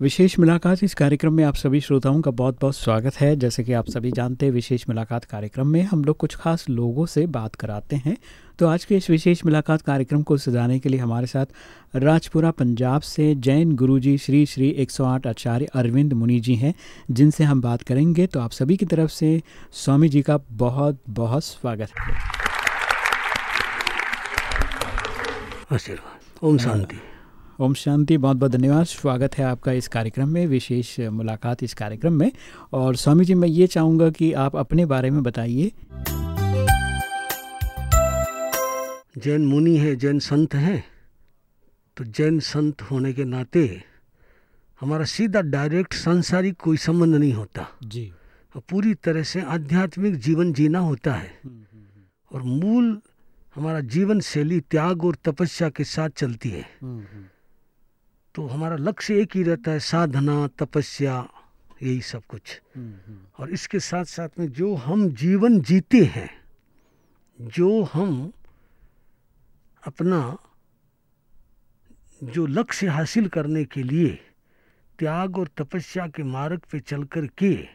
विशेष मुलाकात इस कार्यक्रम में आप सभी श्रोताओं का बहुत बहुत स्वागत है। जैसे कि आप सभी जानते हैं विशेष मुलाकात कार्यक्रम में हम लोग कुछ खास लोगों से बात कराते हैं। तो आज के इस विशेष मुलाकात कार्यक्रम को सजाने के लिए हमारे साथ राजपुरा पंजाब से जैन गुरुजी श्री श्री 108 आचार्य अरविंद मुनि जी हैं जिनसे हम बात करेंगे। तो आप सभी की तरफ़ से स्वामी जी का बहुत बहुत स्वागत है। आशीर्वाद। ओम शांति। ओम शांति बहुत बहुत धन्यवाद। स्वागत है आपका इस कार्यक्रम में विशेष मुलाकात इस कार्यक्रम में। और स्वामी जी मैं ये चाहूँगा कि आप अपने बारे में बताइए। जैन मुनि है जैन संत हैं तो जैन संत होने के नाते हमारा सीधा डायरेक्ट सांसारिक कोई संबंध नहीं होता। जी। पूरी तरह से आध्यात्मिक जीवन जीना होता है। और मूल हमारा जीवन शैली त्याग और तपस्या के साथ चलती है। तो हमारा लक्ष्य एक ही रहता है साधना तपस्या यही सब कुछ। और इसके साथ साथ में जो हम जीवन जीते हैं जो हम अपना जो लक्ष्य हासिल करने के लिए त्याग और तपस्या के मार्ग पे चल कर के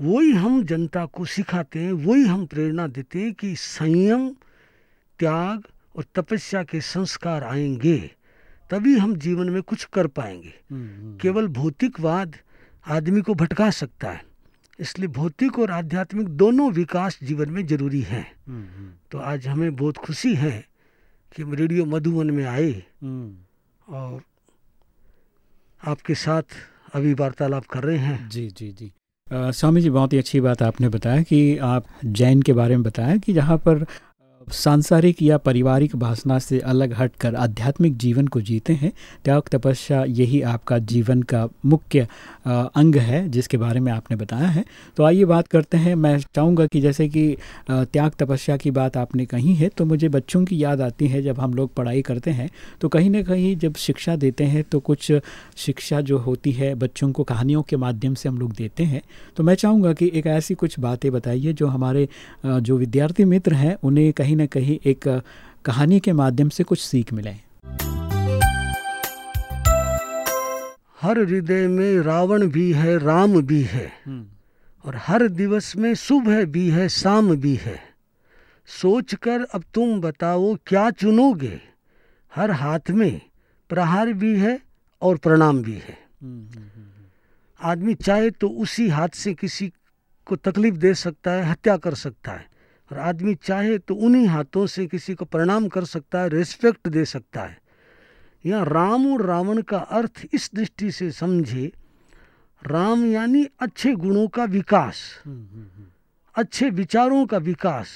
वही हम जनता को सिखाते हैं वही हम प्रेरणा देते हैं कि संयम त्याग और तपस्या के संस्कार आएँगे। तभी हम जीवन में कुछ कर पाएँगे। केवल भौतिकवाद आदमी को भटका सकता है इसलिए भौतिक और आध्यात्मिक दोनों विकास जीवन में ज़रूरी हैं। तो आज हमें बहुत खुशी है कि हम रेडियो मधुबन में आए और आपके साथ अभी वार्तालाप कर रहे हैं। जी जी जी। स्वामी जी बहुत ही अच्छी बात आपने बताया कि आप जैन के बारे में बताया कि जहाँ पर सांसारिक या पारिवारिक भाषणा से अलग हटकर आध्यात्मिक जीवन को जीते हैं, त्याग तपस्या यही आपका जीवन का मुख्य अंग है, जिसके बारे में आपने बताया है। तो आइए बात करते हैं। मैं चाहूँगा कि जैसे कि त्याग तपस्या की बात आपने कही है तो मुझे बच्चों की याद आती है जब हम लोग पढ़ाई करते हैं तो कहीं ना कहीं जब शिक्षा देते हैं तो कुछ शिक्षा जो होती है बच्चों को कहानियों के माध्यम से हम लोग देते हैं। तो मैं चाहूँगा कि एक ऐसी कुछ बातें बताइए जो हमारे जो विद्यार्थी मित्र हैं, उन्हें कहीं कहीं ना कहीं एक कहानी के माध्यम से कुछ सीख मिले हर हृदय में रावण भी है राम भी है। और हर दिवस में सुबह भी है शाम भी है। सोचकर अब तुम बताओ क्या चुनोगे? हर हाथ में प्रहार भी है और प्रणाम भी है। आदमी चाहे तो उसी हाथ से किसी को तकलीफ़ दे सकता है हत्या कर सकता है। और आदमी चाहे तो उन्हीं हाथों से किसी को प्रणाम कर सकता है रेस्पेक्ट दे सकता है। यहाँ राम और रावण का अर्थ इस दृष्टि से समझे, राम यानी अच्छे गुणों का विकास, अच्छे विचारों का विकास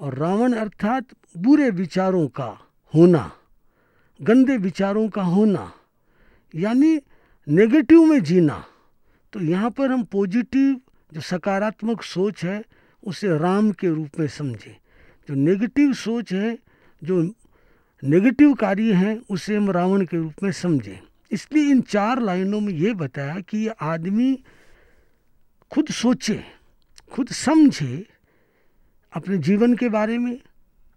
और रावण अर्थात बुरे विचारों का होना, गंदे विचारों का होना, यानी नेगेटिव में जीना। तो यहाँ पर हम पॉजिटिव जो सकारात्मक सोच है उसे राम के रूप में समझें। जो नेगेटिव सोच है जो नेगेटिव कार्य है उसे हम रावण के रूप में समझें। इसलिए इन चार लाइनों में ये बताया कि ये आदमी खुद सोचे खुद समझे अपने जीवन के बारे में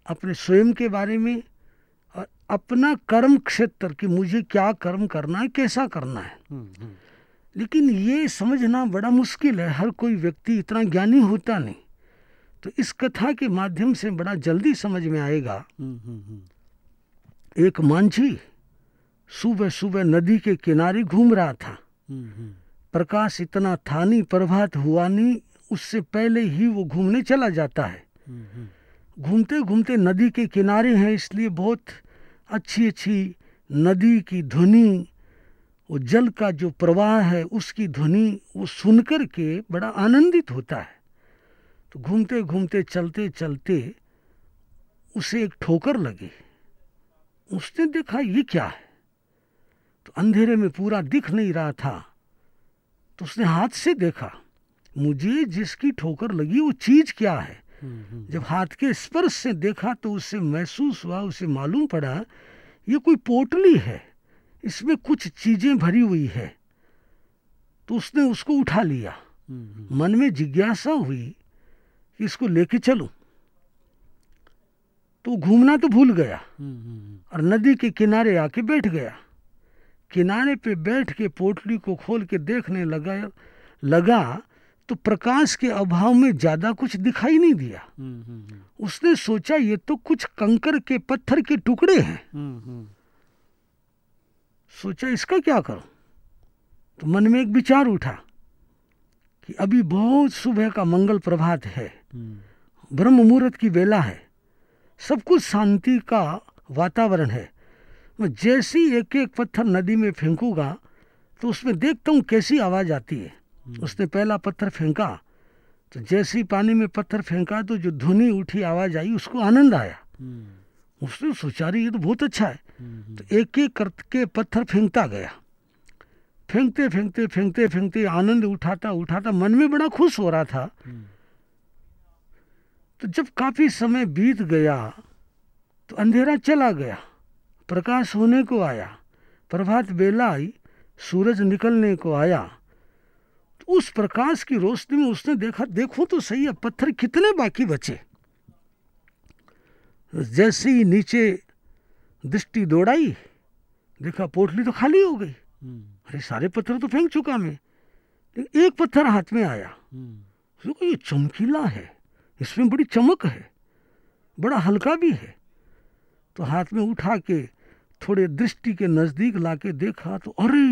अपने स्वयं के बारे में और अपना कर्म क्षेत्र कि मुझे क्या कर्म करना है कैसा करना है। लेकिन ये समझना बड़ा मुश्किल है हर कोई व्यक्ति इतना ज्ञानी होता नहीं। तो इस कथा के माध्यम से बड़ा जल्दी समझ में आएगा। एक मांझी सुबह सुबह नदी के किनारे घूम रहा था। प्रकाश इतना था नहीं प्रभात हुआ नहीं उससे पहले ही वो घूमने चला जाता है। घूमते घूमते नदी के किनारे हैं इसलिए बहुत अच्छी अच्छी नदी की ध्वनि वो जल का जो प्रवाह है उसकी ध्वनि वो सुनकर के बड़ा आनंदित होता है। तो घूमते घूमते चलते चलते उसे एक ठोकर लगी। उसने देखा ये क्या है? तो अंधेरे में पूरा दिख नहीं रहा था। तो उसने हाथ से देखा मुझे जिसकी ठोकर लगी वो चीज़ क्या है? जब हाथ के स्पर्श से देखा तो उससे महसूस हुआ उसे मालूम पड़ा ये कोई पोटली है इसमें कुछ चीज़ें भरी हुई है। तो उसने उसको उठा लिया। मन में जिज्ञासा हुई इसको लेके चलो। तो घूमना तो भूल गया और नदी के किनारे आके बैठ गया। किनारे पे बैठ के पोटली को खोल के देखने लगा लगा तो प्रकाश के अभाव में ज़्यादा कुछ दिखाई नहीं दिया। उसने सोचा ये तो कुछ कंकर के पत्थर के टुकड़े हैं। सोचा इसका क्या करूँ? तो मन में एक विचार उठा कि अभी बहुत सुबह का मंगल प्रभात है। ब्रह्म मुहूर्त की वेला है। सब कुछ शांति का वातावरण है। मैं जैसी एक एक पत्थर नदी में फेंकूँगा तो उसमें देखता हूँ कैसी आवाज़ आती है। हम्म। उसने पहला पत्थर फेंका तो जैसी पानी में पत्थर फेंका तो जो धुनी उठी आवाज़ आई उसको आनंद आया। हम्म। उसने सोचा रही ये तो बहुत अच्छा है। हम्म, तो एक एक करके पत्थर फेंकता गया। फेंकते फेंकते फेंकते फेंकते आनंद उठाता उठाता मन में बड़ा खुश हो रहा था। तो जब काफ़ी समय बीत गया तो अंधेरा चला गया। प्रकाश होने को आया प्रभात बेला आई सूरज निकलने को आया। तो उस प्रकाश की रोशनी में उसने देखा देखो तो सही है पत्थर कितने बाकी बचे। जैसे ही नीचे दृष्टि दौड़ाई देखा पोटली तो खाली हो गई। हम्म। अरे सारे पत्थर तो फेंक चुका मैं। लेकिन एक पत्थर हाथ में आया। हम्म। ये चमकीला है। इसमें बड़ी चमक है बड़ा हल्का भी है। तो हाथ में उठा के थोड़े दृष्टि के नज़दीक लाके देखा तो अरे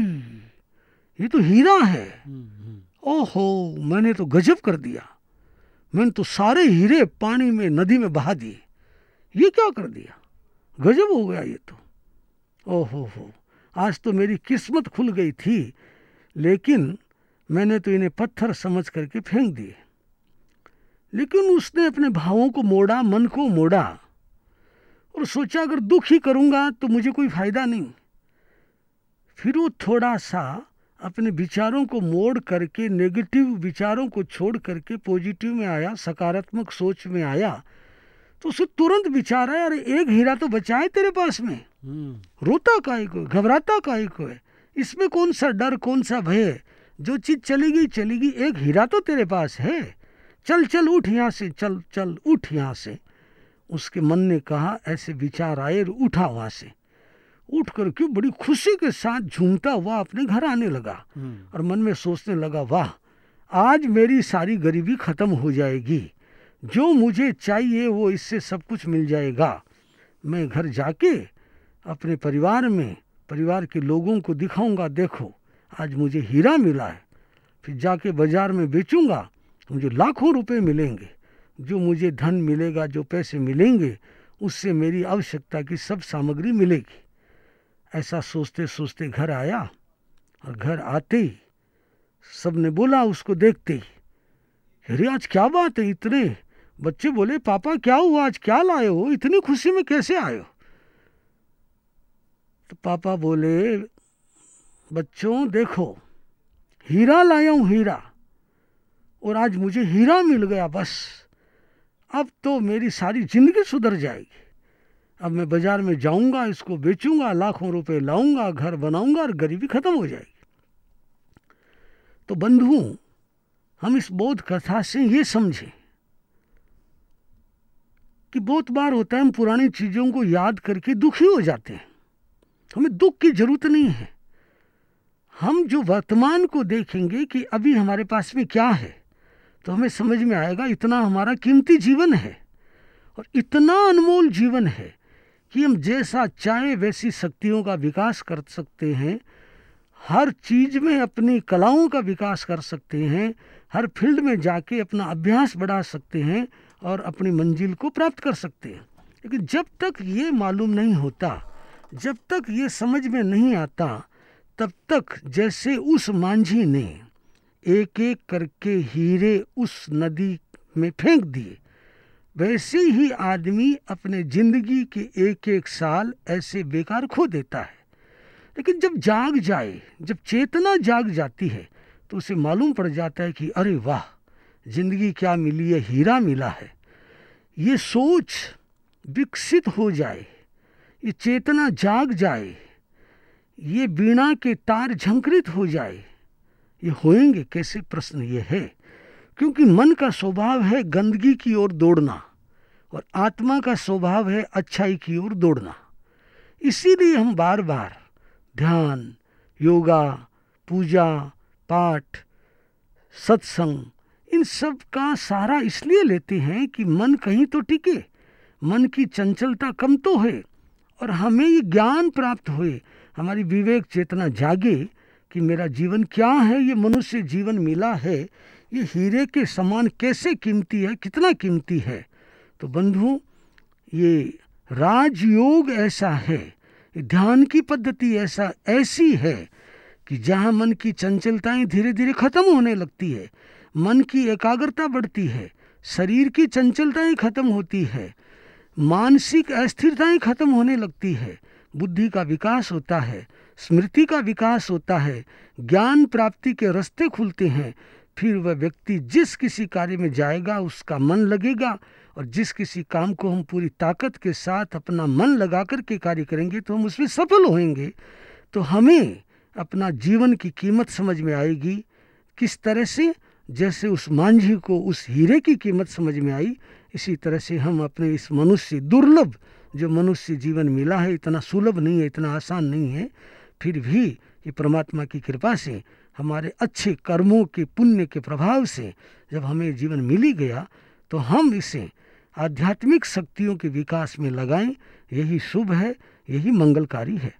ये तो हीरा है। ओहो मैंने तो गजब कर दिया। मैंने तो सारे हीरे पानी में नदी में बहा दिए। ये क्या कर दिया? गजब हो गया ये तो। ओहो हो आज तो मेरी किस्मत खुल गई थी लेकिन मैंने तो इन्हें पत्थर समझ करके फेंक दिए। लेकिन उसने अपने भावों को मोड़ा मन को मोड़ा और सोचा अगर दुख ही करूँगा तो मुझे कोई फ़ायदा नहीं। फिर वो थोड़ा सा अपने विचारों को मोड़ करके नेगेटिव विचारों को छोड़ करके पॉजिटिव में आया सकारात्मक सोच में आया तो उसे तुरंत विचार आया अरे एक हीरा तो बचा है तेरे पास में। हम्म। रोता को घबराता काय को है? इसमें कौन सा डर कौन सा भय जो चीज़ चलेगी चलेगी एक हीरा तो तेरे पास है। चल चल उठ यहाँ से चल चल उठ यहाँ से। उसके मन ने कहा ऐसे विचार आए और उठा वहाँ से। उठ कर क्यों बड़ी खुशी के साथ झूमता हुआ अपने घर आने लगा। हम्म। और मन में सोचने लगा वाह आज मेरी सारी गरीबी खत्म हो जाएगी। जो मुझे चाहिए वो इससे सब कुछ मिल जाएगा। मैं घर जाके अपने परिवार में परिवार के लोगों को दिखाऊँगा देखो आज मुझे हीरा मिला है। फिर जाके बाज़ार में बेचूँगा। मुझे लाखों रुपए मिलेंगे। जो मुझे धन मिलेगा, जो पैसे मिलेंगे, उससे मेरी आवश्यकता की सब सामग्री मिलेगी। ऐसा सोचते सोचते घर आया और घर आते ही सबने बोला उसको देखते ही, अरे, आज क्या बात है इतने? बच्चे बोले, पापा, क्या हुआ? आज क्या लाए हो? इतनी खुशी में कैसे आए हो? तो पापा बोले, बच्चों, देखो, हीरा लाया हूँ, हीरा। और आज मुझे हीरा मिल गया, बस। अब तो मेरी सारी ज़िंदगी सुधर जाएगी। अब मैं बाज़ार में जाऊँगा, इसको बेचूँगा, लाखों रुपए लाऊँगा, घर बनाऊँगा और गरीबी खत्म हो जाएगी। तो बंधु हम इस बोध कथा से ये समझें कि बहुत बार होता है हम पुरानी चीज़ों को याद करके दुखी हो जाते हैं। हमें दुख की ज़रूरत नहीं है। हम जो वर्तमान को देखेंगे कि अभी हमारे पास में क्या है तो हमें समझ में आएगा इतना हमारा कीमती जीवन है और इतना अनमोल जीवन है कि हम जैसा चाहे वैसी शक्तियों का विकास कर सकते हैं, हर चीज़ में अपनी कलाओं का विकास कर सकते हैं, हर फ़ील्ड में जाके अपना अभ्यास बढ़ा सकते हैं और अपनी मंजिल को प्राप्त कर सकते हैं। लेकिन जब तक ये मालूम नहीं होता, जब तक ये समझ में नहीं आता, तब तक जैसे उस मांझी ने एक एक करके हीरे उस नदी में फेंक दिए। वैसे ही आदमी अपने ज़िंदगी के एक एक साल ऐसे बेकार खो देता है। लेकिन जब जाग जाए, जब चेतना जाग जाती है तो उसे मालूम पड़ जाता है कि अरे वाह, ज़िंदगी क्या मिली है, हीरा मिला है। ये सोच विकसित हो जाए, ये चेतना जाग जाए, ये बीणा के तार झंकृत हो जाए ये होएँगे? कैसे? प्रश्न ये है, क्योंकि मन का स्वभाव है गंदगी की ओर दौड़ना और आत्मा का स्वभाव है अच्छाई की ओर दौड़ना। इसीलिए हम बार बार ध्यान, योगा, पूजा, पाठ, सत्संग, इन सब का सहारा इसलिए लेते हैं कि मन कहीं तो टिके, मन की चंचलता कम तो है और हमें ये ज्ञान प्राप्त हुए, हमारी विवेक चेतना जागे कि मेरा जीवन क्या है, ये मनुष्य जीवन मिला है, ये हीरे के समान कैसे कीमती है, कितना कीमती है? तो बंधु, ये राजयोग ऐसा है ध्यान की पद्धति ऐसा, ऐसी है कि जहाँ मन की चंचलताएँ धीरे धीरे खत्म होने लगती है, मन की एकाग्रता बढ़ती है, शरीर की चंचलताएँ खत्म होती है, मानसिक अस्थिरताएँ खत्म होने लगती है, बुद्धि का विकास होता है स्मृति का विकास होता है, ज्ञान प्राप्ति के रास्ते खुलते हैं। फिर वह व्यक्ति जिस किसी कार्य में जाएगा, उसका मन लगेगा और जिस किसी काम को हम पूरी ताकत के साथ अपना मन लगा कर के कार्य करेंगे तो हम उसमें सफल होंगे। तो हमें अपना जीवन की कीमत समझ में आएगी। किस तरह से? जैसे उस मांझी को उस हीरे की कीमत समझ में आई, इसी तरह से हम अपने इस मनुष्य दुर्लभ, जो मनुष्य जीवन मिला है, इतना सुलभ नहीं है, इतना आसान नहीं है। फिर भी ये परमात्मा की कृपा से, हमारे अच्छे कर्मों के पुण्य के प्रभाव से जब हमें जीवन मिली गया तो हम इसे आध्यात्मिक शक्तियों के विकास में लगाएँ। यही शुभ है, यही मंगलकारी है।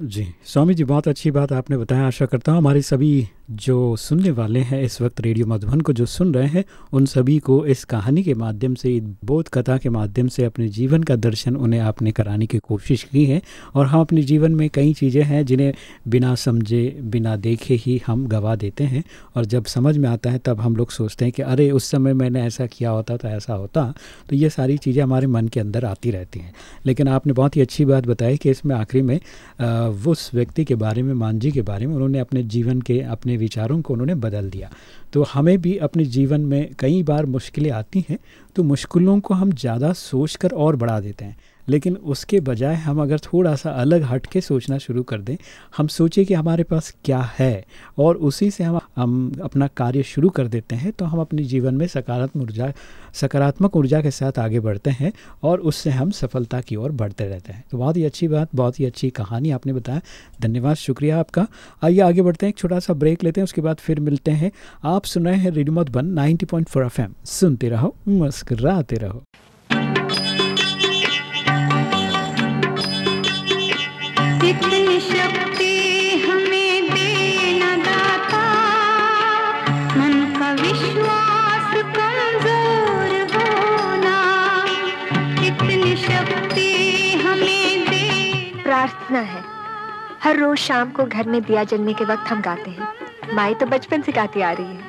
जी, स्वामी जी, बहुत अच्छी बात आपने बताया। आशा करता हूँ हमारे सभी जो सुनने वाले हैं इस वक्त रेडियो मधुबन को जो सुन रहे हैं, उन सभी को इस कहानी के माध्यम से बोध कथा के माध्यम से अपने जीवन का दर्शन उन्हें आपने कराने की कोशिश की है। और हम अपने जीवन में कई चीज़ें हैं जिन्हें बिना समझे, बिना देखे ही हम गवा देते हैं। और जब समझ में आता है, तब हम लोग सोचते हैं कि, अरे, उस समय मैंने ऐसा किया होता तो ऐसा होता। तो ये सारी चीज़ें हमारे मन के अंदर आती रहती हैं। लेकिन आपने बहुत ही अच्छी बात बताई कि इसमें आखिरी में उस व्यक्ति के बारे में, मांझी के बारे में, उन्होंने अपने जीवन के, अपने विचारों को उन्होंने बदल दिया। तो हमें भी अपने जीवन में कई बार मुश्किलें आती हैं तो मुश्किलों को हम ज़्यादा सोच कर और बढ़ा देते हैं। लेकिन उसके बजाय हम अगर थोड़ा सा अलग हट के सोचना शुरू कर दें, हम सोचें कि हमारे पास क्या है और उसी से हम हम अपना कार्य शुरू कर देते हैं तो हम अपने जीवन में सकारात्मक ऊर्जा सकारात्मक ऊर्जा के साथ आगे बढ़ते हैं और उससे हम सफलता की ओर बढ़ते रहते हैं। तो बहुत ही अच्छी बात, बहुत ही अच्छी कहानी आपने बताया। धन्यवाद, शुक्रिया आपका। आइए आगे बढ़ते हैं, एक छोटा सा ब्रेक लेते हैं, उसके बाद फिर मिलते हैं। आप सुन रहे हैं रेडियो बन नाइनटी पॉइंट सुनते रहो, मुस्कराते रहो। प्रार्थना है। हर रोज शाम को घर में दिया जलने के वक्त हम गाते हैं। माई तो बचपन से गाती आ रही है हो।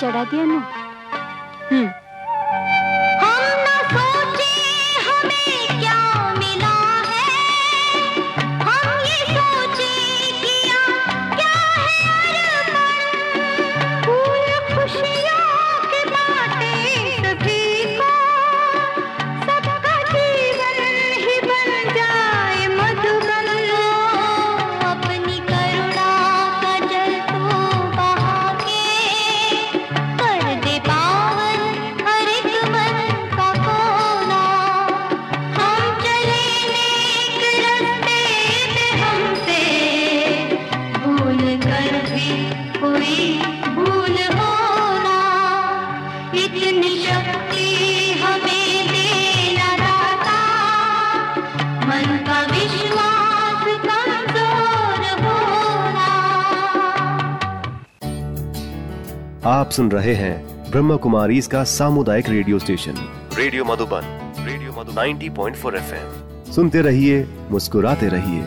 चढ़ा दिया नु? हम्म। आप सुन रहे हैं ब्रह्म कुमारी इसका सामुदायिक radio station. Radio Madhuban, radio Madhu 90.4 FM. सुनते रहिए, मुस्कुराते रहिए।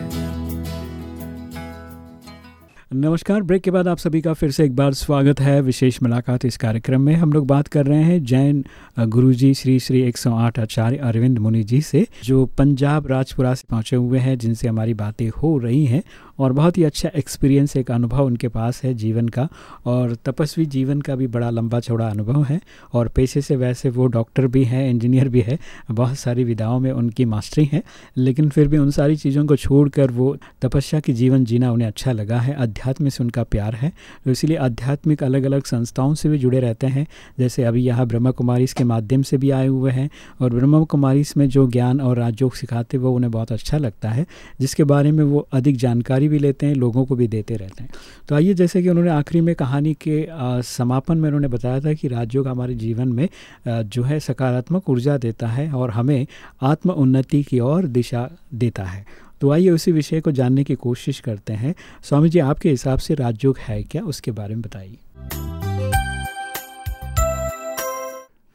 नमस्कार, ब्रेक के बाद आप सभी का फिर से एक बार स्वागत है विशेष मुलाकात इस कार्यक्रम में। हम लोग बात कर रहे हैं जैन गुरुजी श्री श्री 108 आचार्य अरविंद मुनि जी से, जो पंजाब राजपुरा से पहुँचे हुए हैं, जिनसे हमारी बातें हो रही हैं। और बहुत ही अच्छा एक्सपीरियंस एक अनुभव उनके पास है जीवन का। और तपस्वी जीवन का भी बड़ा लंबा चौड़ा अनुभव है। और पेशे से वैसे वो डॉक्टर भी हैं इंजीनियर भी है, बहुत सारी विधाओं में उनकी मास्टरी है। लेकिन फिर भी उन सारी चीज़ों को छोड़कर वो तपस्या की जीवन जीना उन्हें अच्छा लगा है। अध्यात्म से उनका प्यार है। तो इसीलिए आध्यात्मिक अलग अलग संस्थाओं से भी जुड़े रहते हैं। जैसे अभी यहाँ ब्रह्मा कुमारी के माध्यम से भी आए हुए हैं। और ब्रह्मा कुमारी में जो ज्ञान और राजयोग सिखाते वो उन्हें बहुत अच्छा लगता है। जिसके बारे में वो अधिक जानकारी भी लेते हैं लोगों को भी देते रहते हैं। तो आइए जैसे कि उन्होंने आखिरी में कहानी के समापन में उन्होंने बताया था कि राजयोग हमारे जीवन में जो है सकारात्मक ऊर्जा देता है और हमें आत्म उन्नति की ओर दिशा देता है। तो आइए उसी विषय को जानने की कोशिश करते हैं। स्वामी जी आपके हिसाब से राजयोग है क्या? उसके बारे में बताइए।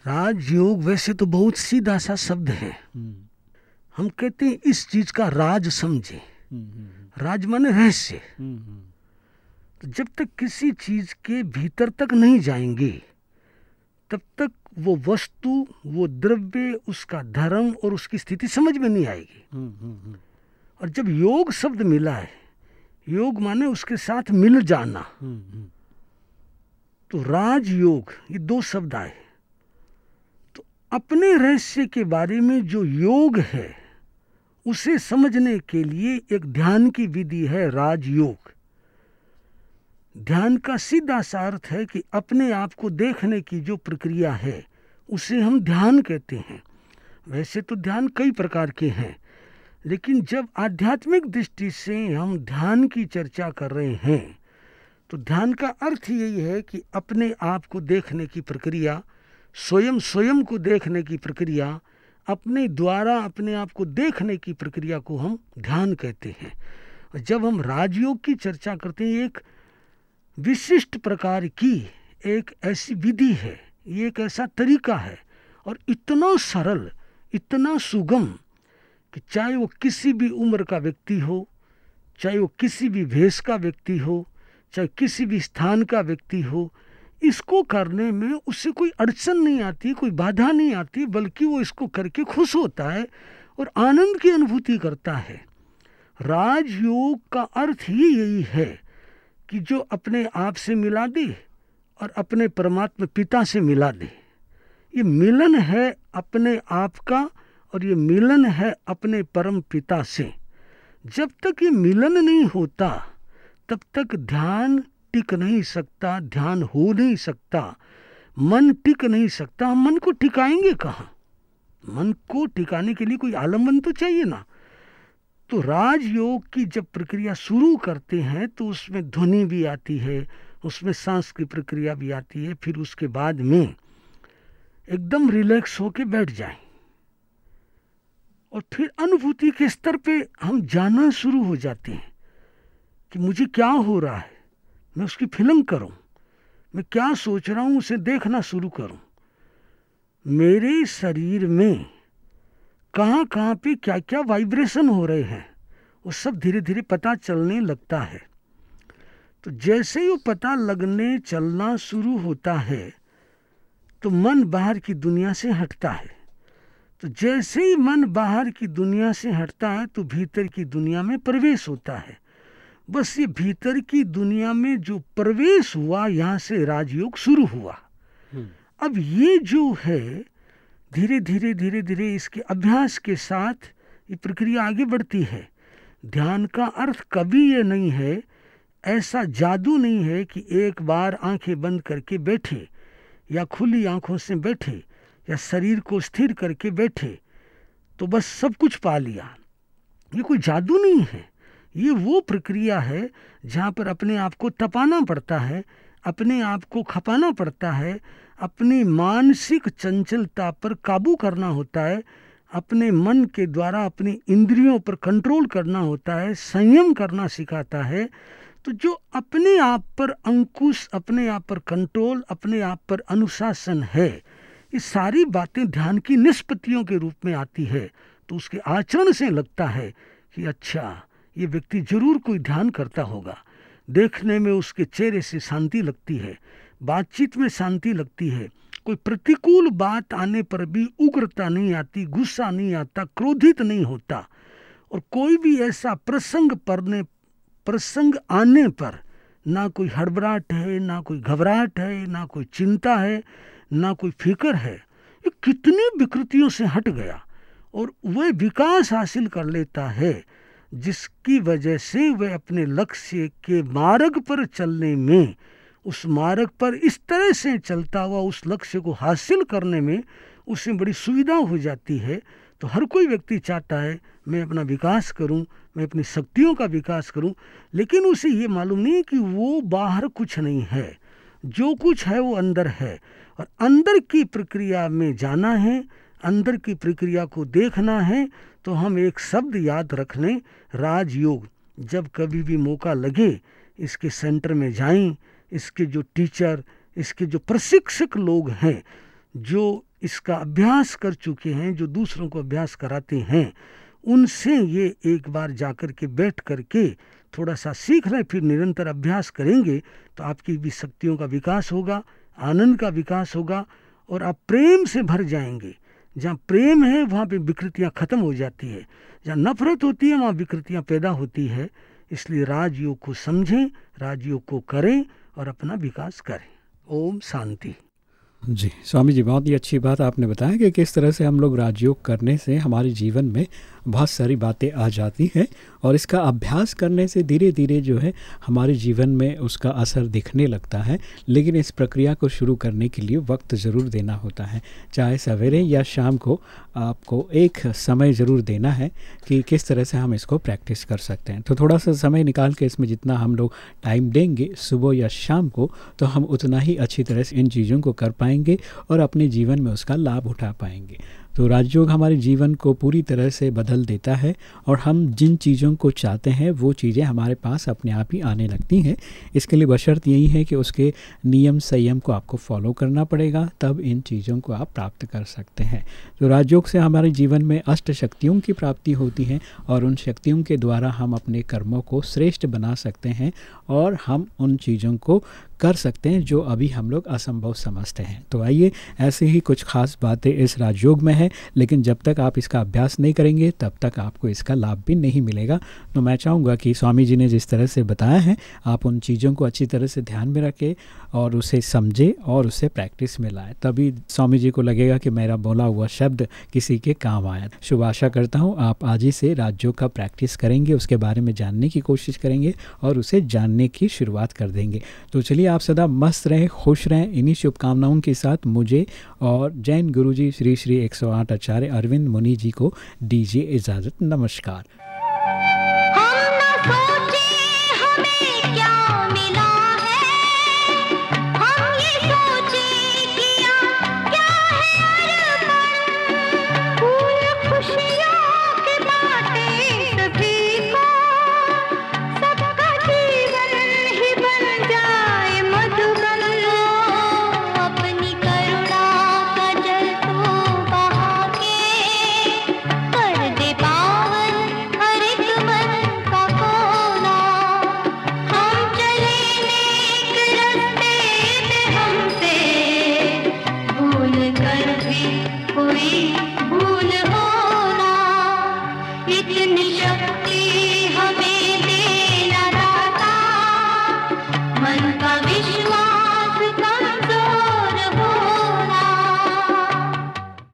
राजयोग वैसे तो बहुत सीधा सा शब्द है। हम्म, हम कहते हैं इस चीज़ का राज समझे। हम्म, हम्म, राज माने रहस्य। हम्म, हम्म, तो जब तक किसी चीज़ के भीतर तक नहीं जाएँगे तब तक वो वस्तु वो द्रव्य उसका धर्म और उसकी स्थिति समझ में नहीं आएगी। हम्म, और जब योग शब्द मिला है योग माने उसके साथ मिल जाना। तो राजयोग ये दो शब्द आए। तो अपने रहस्य के बारे में जो योग है उसे समझने के लिए एक ध्यान की विधि है राजयोग। ध्यान का सीधा सा अर्थ है कि अपने आप को देखने की जो प्रक्रिया है, उसे हम ध्यान कहते हैं। वैसे तो ध्यान कई प्रकार के हैं, लेकिन जब आध्यात्मिक दृष्टि से हम ध्यान की चर्चा कर रहे हैं तो ध्यान का अर्थ यही है कि अपने आप को देखने की प्रक्रिया, स्वयं स्वयं को देखने की प्रक्रिया अपने द्वारा, अपने आप को देखने की प्रक्रिया को हम ध्यान कहते हैं। और जब हम राजयोग की चर्चा करते हैं एक विशिष्ट प्रकार की एक ऐसी विधि है, ये एक ऐसा तरीका है, और इतना सरल, इतना सुगम कि चाहे वो किसी भी उम्र का व्यक्ति हो, चाहे वो किसी भी भेष का व्यक्ति हो, चाहे किसी भी स्थान का व्यक्ति हो इसको करने में उससे कोई अड़चन नहीं आती, कोई बाधा नहीं आती, बल्कि वो इसको करके खुश होता है और आनंद की अनुभूति करता है। राजयोग का अर्थ ही यही है कि जो अपने आप से मिला दे और अपने परमात्मा पिता से मिला दे। ये मिलन है अपने आप का और ये मिलन है अपने परम पिता से। जब तक ये मिलन नहीं होता, तब तक ध्यान टिक नहीं सकता, ध्यान हो नहीं सकता। मन टिक नहीं सकता, हम मन को टिकाएँगे कहाँ? मन को टिकाने के लिए कोई आलंबन तो चाहिए ना। तो राजयोग की जब प्रक्रिया शुरू करते हैं तो उसमें ध्वनि भी आती है, उसमें सांस की प्रक्रिया भी आती है, फिर उसके बाद में एकदम रिलैक्स होके बैठ जाए। और फिर अनुभूति के स्तर पे हम जानना शुरू हो जाते हैं कि मुझे क्या हो रहा है। मैं उसकी फ़िल्म करूँ। मैं क्या सोच रहा हूँ उसे देखना शुरू करूँ। मेरे शरीर में कहाँ कहाँ पे क्या क्या वाइब्रेशन हो रहे हैं, वो सब धीरे धीरे पता चलने लगता है। तो जैसे ही वो पता लगने चलना शुरू होता है तो मन बाहर की दुनिया से हटता है। तो जैसे ही मन बाहर की दुनिया से हटता है तो भीतर की दुनिया में प्रवेश होता है। बस ये भीतर की दुनिया में जो प्रवेश हुआ यहाँ से राजयोग शुरू हुआ। अब ये जो है धीरे धीरे धीरे धीरे इसके अभ्यास के साथ ये प्रक्रिया आगे बढ़ती है। ध्यान का अर्थ कभी ये नहीं है ऐसा जादू नहीं है कि एक बार आँखें बंद करके बैठे या खुली आँखों से बैठे या शरीर को स्थिर करके बैठे तो बस सब कुछ पा लिया। ये कोई जादू नहीं है। ये वो प्रक्रिया है जहाँ पर अपने आप को तपाना पड़ता है, अपने आप को खपाना पड़ता है, अपनी मानसिक चंचलता पर काबू करना होता है, अपने मन के द्वारा अपनी इंद्रियों पर कंट्रोल करना होता है, संयम करना सिखाता है। तो जो अपने आप पर अंकुश, अपने आप पर कंट्रोल, अपने आप पर अनुशासन है, ये सारी बातें ध्यान की निष्पत्तियों के रूप में आती है तो उसके आचरण से लगता है कि अच्छा ये व्यक्ति ज़रूर कोई ध्यान करता होगा। देखने में उसके चेहरे से शांति लगती है, बातचीत में शांति लगती है। कोई प्रतिकूल बात आने पर भी उग्रता नहीं आती, गुस्सा नहीं आता, क्रोधित नहीं होता। और कोई भी ऐसा प्रसंग पड़ने, प्रसंग आने पर ना कोई हड़बड़ाहट है, ना कोई घबराहट है, ना कोई चिंता है, ना कोई फ़िक्र है। ये कितनी विकृतियों से हट गया और वह विकास हासिल कर लेता है। जिसकी वजह से वह अपने लक्ष्य के मार्ग पर चलने में, उस मार्ग पर इस तरह से चलता हुआ उस लक्ष्य को हासिल करने में उसे बड़ी सुविधा हो जाती है तो हर कोई व्यक्ति चाहता है, मैं अपना विकास करूँ, मैं अपनी शक्तियों का विकास करूँ, लेकिन उसे ये मालूम नहीं कि वो बाहर कुछ नहीं है। जो कुछ है वो अंदर है, और अंदर की प्रक्रिया में जाना है अंदर की प्रक्रिया को देखना है तो हम एक शब्द याद रख लें, राजयोग। जब कभी भी मौका लगे, इसके सेंटर में जाएँ, इसके जो टीचर, इसके जो प्रशिक्षक लोग हैं, जो इसका अभ्यास कर चुके हैं, जो दूसरों को अभ्यास कराते हैं, उनसे ये एक बार जाकर के बैठ करके थोड़ा सा सीख लें, फिर निरंतर अभ्यास करेंगे तो आपकी भी शक्तियों का विकास होगा, आनंद का विकास होगा, और आप प्रेम से भर जाएँगे। जहाँ प्रेम है, वहाँ पे विकृतियाँ खत्म हो जाती है। जहाँ नफरत होती है, वहाँ विकृतियाँ पैदा होती है। इसलिए राजयोग को समझें, राजयोग को करें और अपना विकास करें। ओम शांति। जी, स्वामी जी, बहुत ही अच्छी बात आपने बताया कि किस तरह से हम लोग राजयोग करने से हमारे जीवन में बहुत सारी बातें आ जाती हैं और इसका अभ्यास करने से धीरे धीरे जो है हमारे जीवन में उसका असर दिखने लगता है। लेकिन इस प्रक्रिया को शुरू करने के लिए वक्त ज़रूर देना होता है। चाहे सवेरे या शाम को आपको एक समय ज़रूर देना है कि किस तरह से हम इसको प्रैक्टिस कर सकते हैं। तो थोड़ा सा समय निकाल के इसमें जितना हम लोग टाइम देंगे सुबह या शाम को तो हम उतना ही अच्छी तरह से इन चीज़ों को कर पाएँगे। और अपने जीवन में उसका लाभ उठा पाएँगे। तो राजयोग हमारे जीवन को पूरी तरह से बदल देता है और हम जिन चीज़ों को चाहते हैं, वो चीज़ें हमारे पास अपने आप ही आने लगती हैं। इसके लिए बशर्त यही है कि उसके नियम संयम को आपको फॉलो करना पड़ेगा, तब इन चीज़ों को आप प्राप्त कर सकते हैं। तो राजयोग से हमारे जीवन में अष्ट शक्तियों की प्राप्ति होती है और उन शक्तियों के द्वारा हम अपने कर्मों को श्रेष्ठ बना सकते हैं और हम उन चीज़ों को कर सकते हैं जो अभी हम लोग असंभव समझते हैं। तो आइए, ऐसे ही कुछ खास बातें इस राजयोग में है, लेकिन जब तक आप इसका अभ्यास नहीं करेंगे, तब तक आपको इसका लाभ भी नहीं मिलेगा। तो मैं चाहूँगा कि स्वामी जी ने जिस तरह से बताया है, आप उन चीज़ों को अच्छी तरह से ध्यान में रखें और उसे समझे और उसे प्रैक्टिस में लाए। तभी स्वामी जी को लगेगा कि मेरा बोला हुआ शब्द किसी के काम आया। शुभ आशा करता हूँ, आप आज ही से राज्यों का प्रैक्टिस करेंगे, उसके बारे में जानने की कोशिश करेंगे और उसे जानने की शुरुआत कर देंगे। तो चलिए आप सदा मस्त रहें, खुश रहें, इन्हीं शुभकामनाओं के साथ मुझे और जैन गुरुजी श्री श्री 108 आचार्य अरविंद मुनि जी को दीजिए इजाज़त। नमस्कार।